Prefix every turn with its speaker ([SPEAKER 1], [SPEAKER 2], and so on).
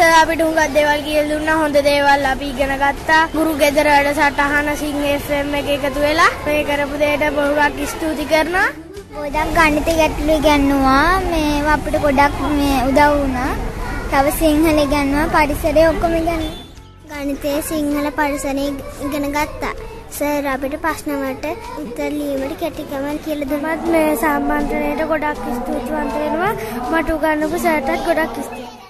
[SPEAKER 1] Sir අපිට හුඟක් දේවල් කියලා දුන්නා. හොඳ දේවල් අපි ඉගෙන ගත්තා. ගුරු ගෙදර වැඩසටහන සිං FM එක එකතු වෙලා මේ කරපු දෙයට බොහොමක් ස්තුති කරනවා.
[SPEAKER 2] ගොඩක් ගණිත ගැටලු ඉගන්නවා. මේවා අපිට ගොඩක් මේ උදව් වුණා. තව සිංහල ඉගන්නවා පරිසරය ඔක්කොම ඉගන්නවා. ගණිතයේ සිංහල පරිසරය ඉගෙන ගත්තා. සර් අපිට ප්‍රශ්න වලට උත්තර ලියීමට කැටිකම කියලා දුන්නා.
[SPEAKER 1] මේ සම්බන්ධනයට ගොඩක් ස්තුතිවන්ත වෙනවා. මට උගන්වපු සර්ටත් ගොඩක් ස්තුතියි.